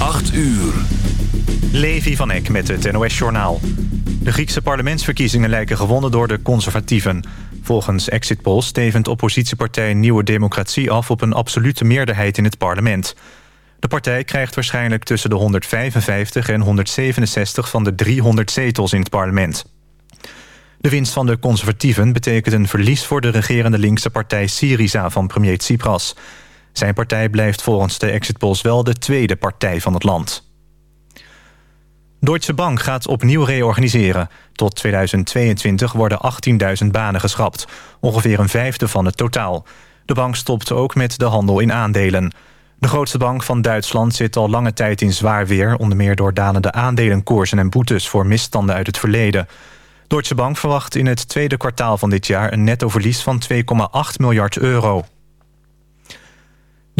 8 uur. Levi van Eck met het NOS-journaal. De Griekse parlementsverkiezingen lijken gewonnen door de conservatieven. Volgens exit polls stevend oppositiepartij Nieuwe Democratie af... op een absolute meerderheid in het parlement. De partij krijgt waarschijnlijk tussen de 155 en 167 van de 300 zetels in het parlement. De winst van de conservatieven betekent een verlies voor de regerende linkse partij Syriza van premier Tsipras. Zijn partij blijft volgens de exit polls wel de tweede partij van het land. Deutsche Bank gaat opnieuw reorganiseren. Tot 2022 worden 18.000 banen geschrapt. Ongeveer een vijfde van het totaal. De bank stopt ook met de handel in aandelen. De grootste bank van Duitsland zit al lange tijd in zwaar weer... onder meer door dalende aandelenkoersen en boetes... voor misstanden uit het verleden. Deutsche Bank verwacht in het tweede kwartaal van dit jaar... een nettoverlies van 2,8 miljard euro.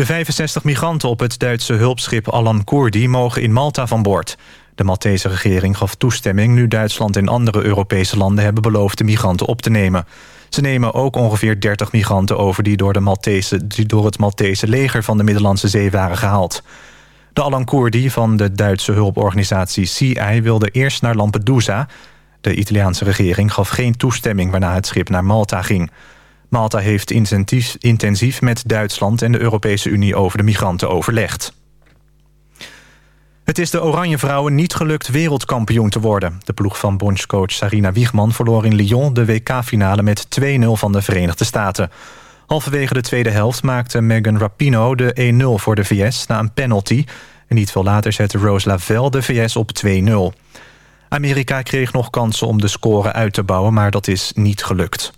De 65 migranten op het Duitse hulpschip Alan Kurdi mogen in Malta van boord. De Maltese regering gaf toestemming nu Duitsland en andere Europese landen hebben beloofd de migranten op te nemen. Ze nemen ook ongeveer 30 migranten over die door, de Maltese, die door het Maltese leger van de Middellandse Zee waren gehaald. De Alan Kurdi van de Duitse hulporganisatie CI wilde eerst naar Lampedusa. De Italiaanse regering gaf geen toestemming waarna het schip naar Malta ging. Malta heeft intensief met Duitsland en de Europese Unie over de migranten overlegd. Het is de Oranje Vrouwen niet gelukt wereldkampioen te worden. De ploeg van bondscoach Sarina Wiegman verloor in Lyon de WK-finale met 2-0 van de Verenigde Staten. Halverwege de tweede helft maakte Megan Rapino de 1-0 voor de VS na een penalty. En niet veel later zette Rose Lavelle de VS op 2-0. Amerika kreeg nog kansen om de score uit te bouwen, maar dat is niet gelukt.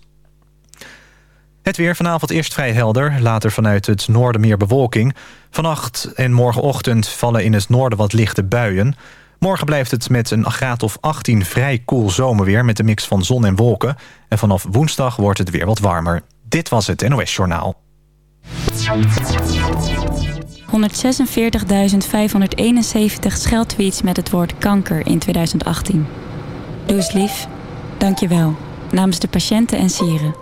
Het weer vanavond eerst vrij helder, later vanuit het noorden meer bewolking. Vannacht en morgenochtend vallen in het noorden wat lichte buien. Morgen blijft het met een graad of 18 vrij koel zomerweer... met een mix van zon en wolken. En vanaf woensdag wordt het weer wat warmer. Dit was het NOS Journaal. 146.571 scheldtweets met het woord kanker in 2018. Doe eens lief. Dank je wel. Namens de patiënten en sieren.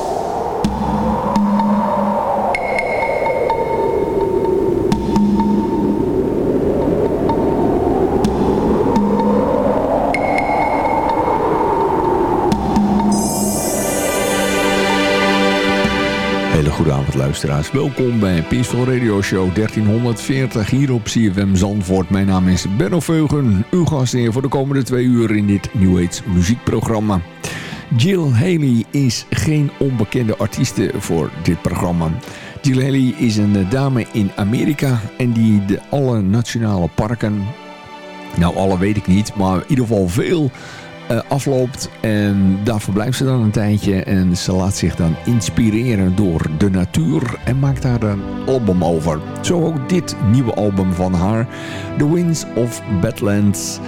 Goedenavond luisteraars, welkom bij Peaceful Radio Show 1340 hier op CFM Zandvoort. Mijn naam is Benno Veugen, uw gastheer voor de komende twee uur in dit New Age muziekprogramma. Jill Haley is geen onbekende artieste voor dit programma. Jill Haley is een dame in Amerika en die de alle nationale parken, nou alle weet ik niet, maar in ieder geval veel uh, afloopt. En daar verblijft ze dan een tijdje. En ze laat zich dan inspireren door de natuur. En maakt daar een album over. Zo ook dit nieuwe album van haar. The Winds of Badlands.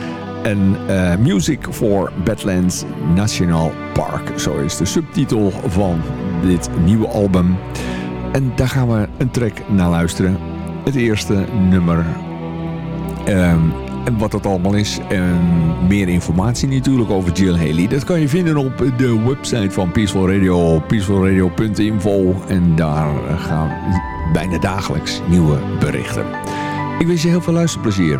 En uh, Music for Badlands National Park. Zo is de subtitel van dit nieuwe album. En daar gaan we een track naar luisteren. Het eerste nummer um, en wat dat allemaal is. En meer informatie natuurlijk over Jill Haley. Dat kan je vinden op de website van Peaceful Radio. peacefulradio.info. En daar gaan bijna dagelijks nieuwe berichten. Ik wens je heel veel luisterplezier.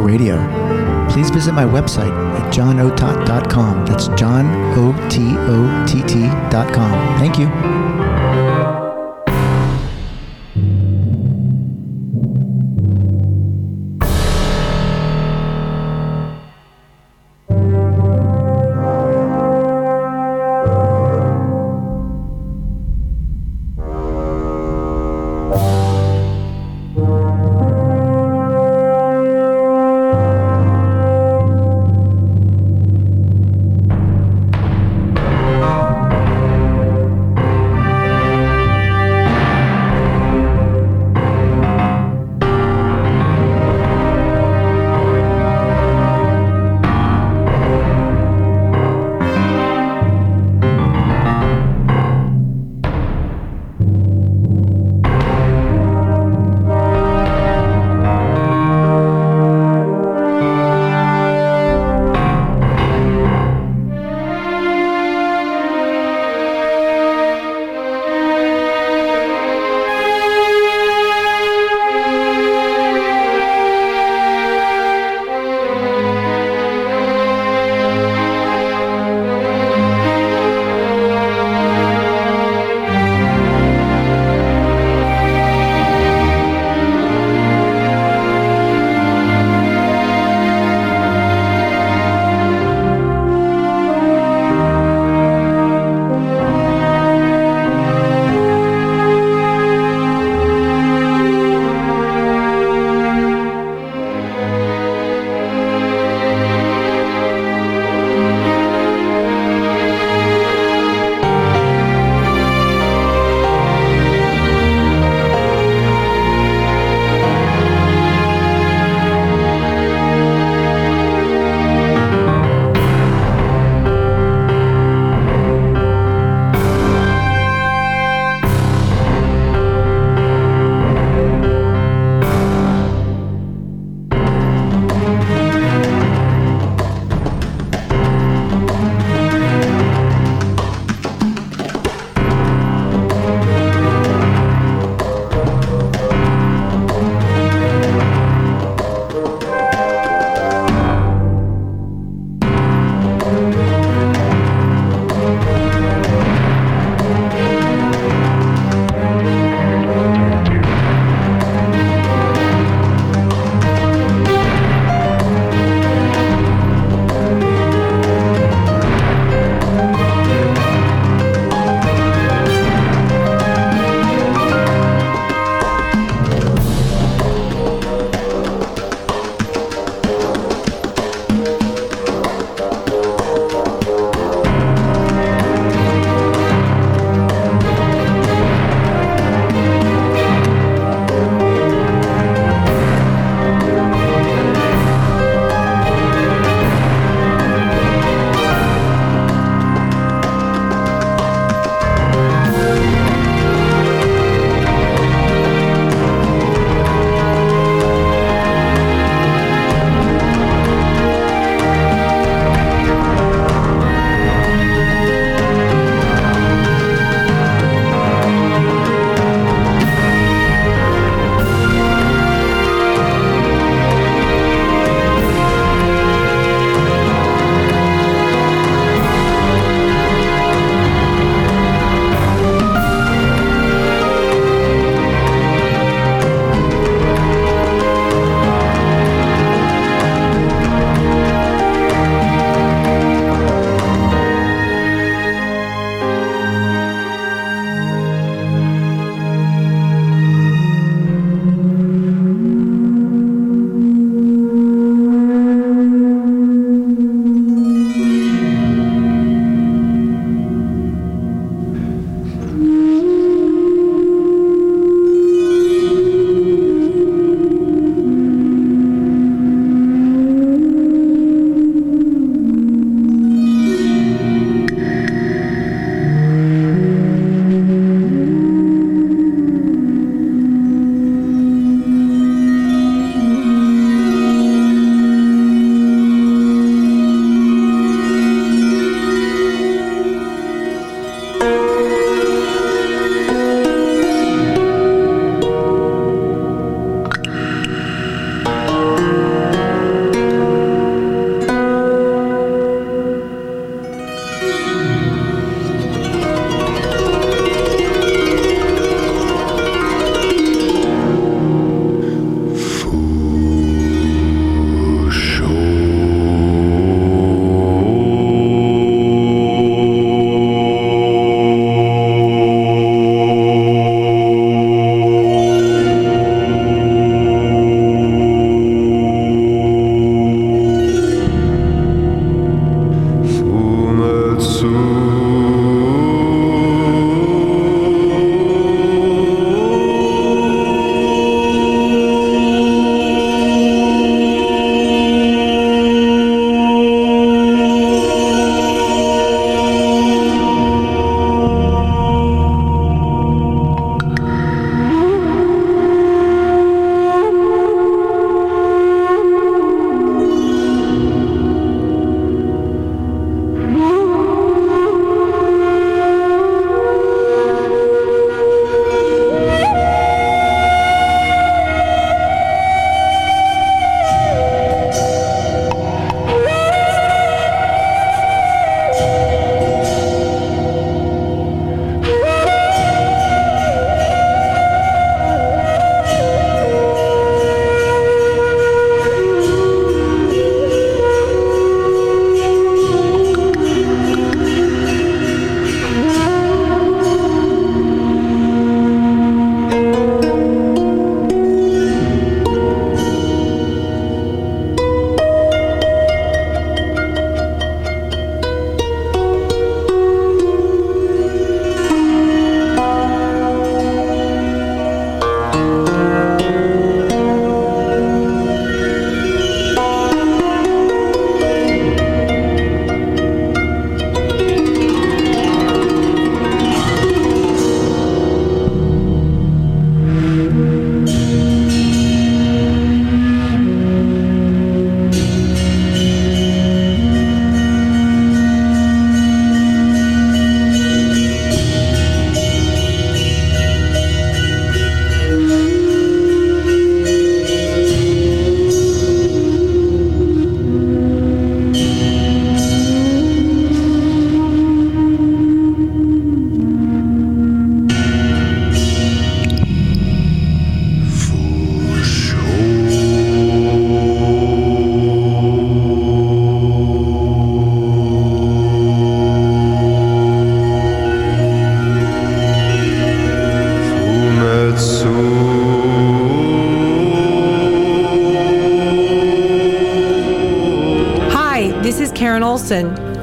Radio. Please visit my website at johnotot.com. That's John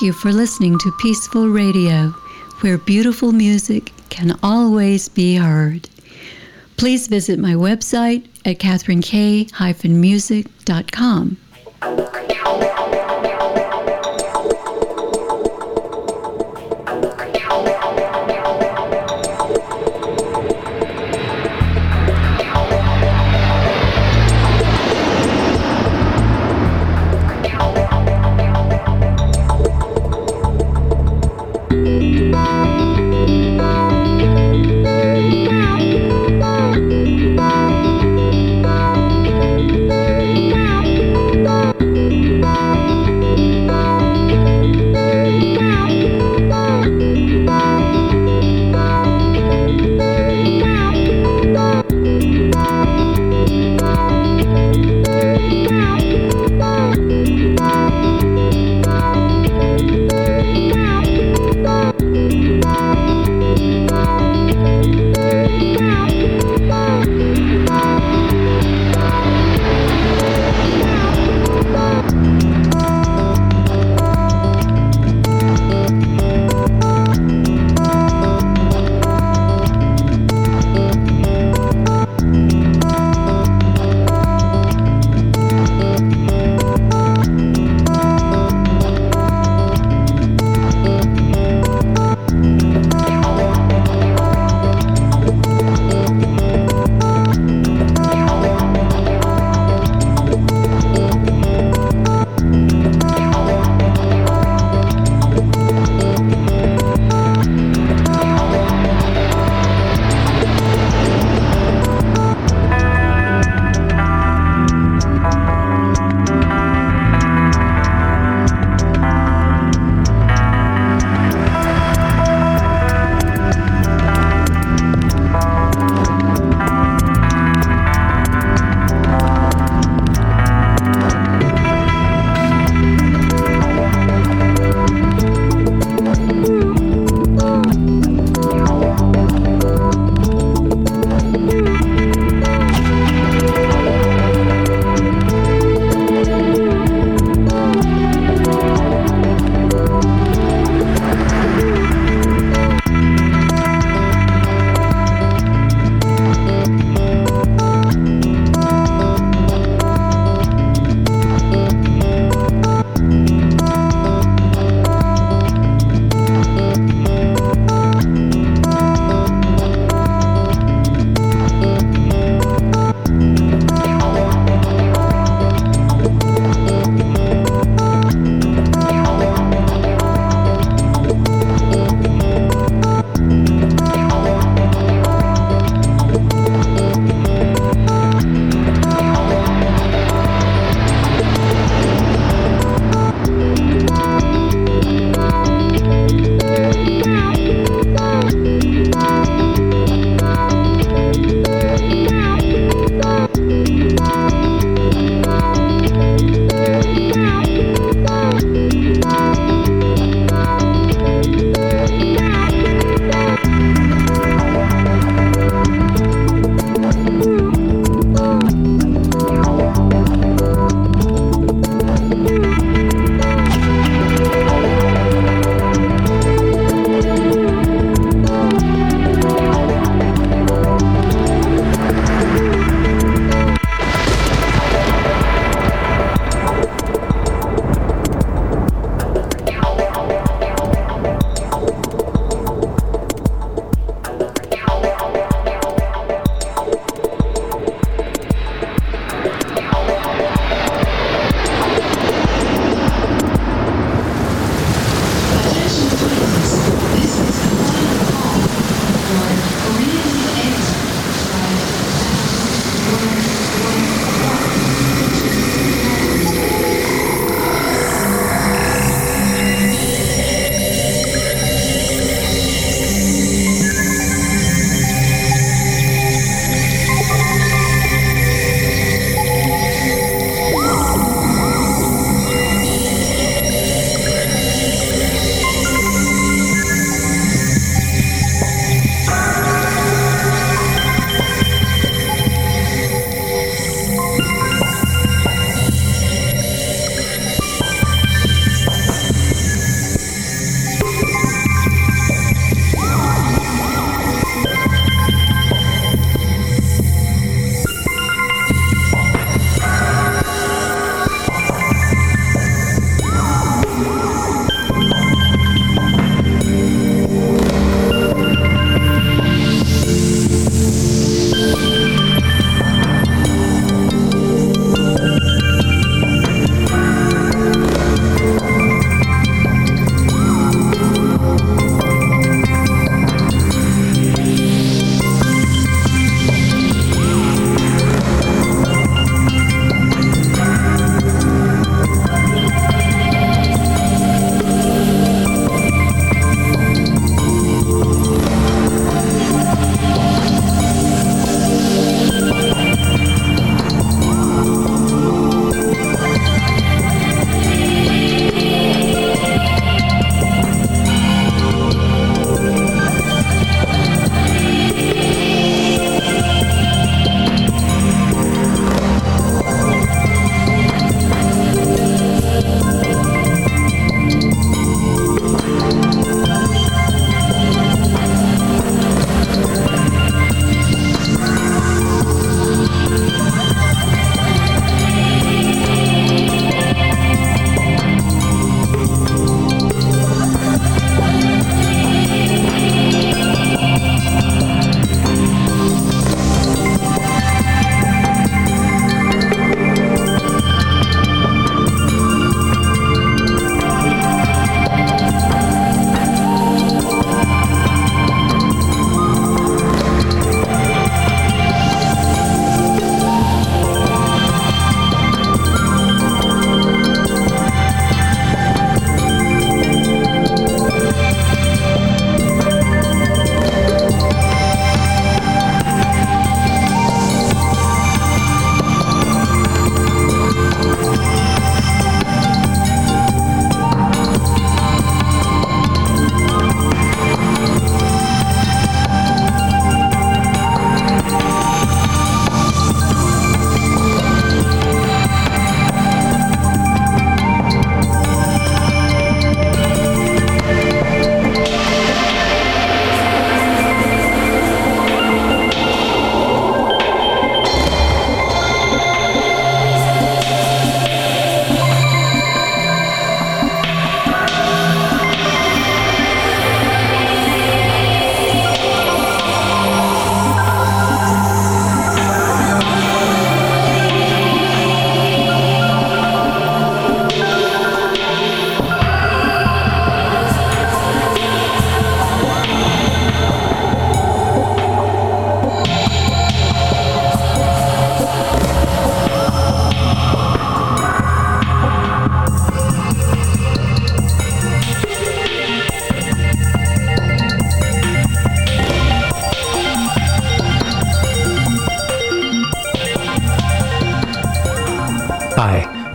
Thank you for listening to Peaceful Radio, where beautiful music can always be heard. Please visit my website at katherinekay-music.com.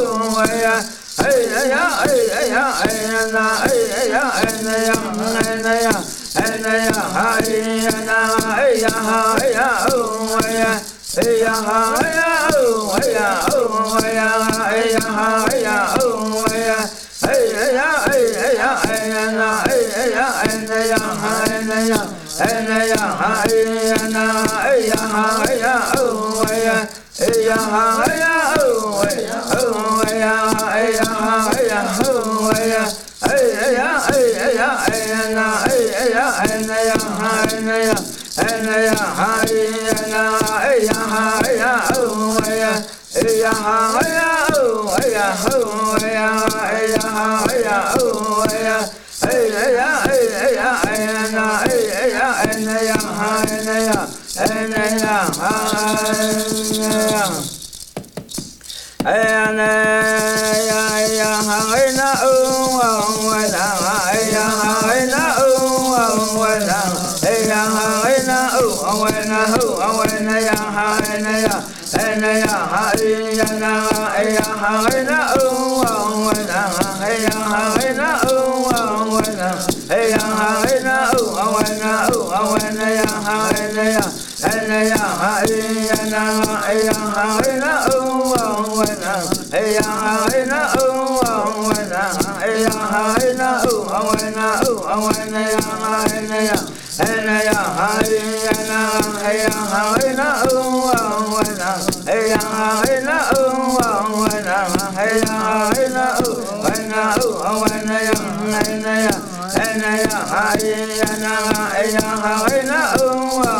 哎呀哎呀哎呀哎呀那哎呀哎呀哎呀那呀哎那呀哎呀那哎呀哈哎呀哦哎呀哎呀哈哎呀哦哎呀哦哎呀哎呀哈哎呀哦哎呀哎呀哎呀哎呀哎呀那哎呀哎那呀哎那呀。Oh, ja, Hey, ဝေနအေယံဟာဝေနဥအဝေနဟုအဝေနယဟာဝေနယအေနယဟာအေယနာအေယဟာဝေနဥဝဝေနအေယဟာဝေနဥဝဝေနအေယဟာဝေနဥအဝေနဥအဝေနယဟာဝေနယ أنا يا هاي أنا يا هاينا أوه وأنا يا هاينا أوه وأنا يا هاينا أوه وأنا أوه وأنا يا هاينا يا أنا يا هاي أنا يا هاينا أوه وأنا يا هاينا أوه وأنا يا هاينا أوه وأنا أوه وأنا يا هاينا يا أنا يا هاي أنا يا هاينا أوه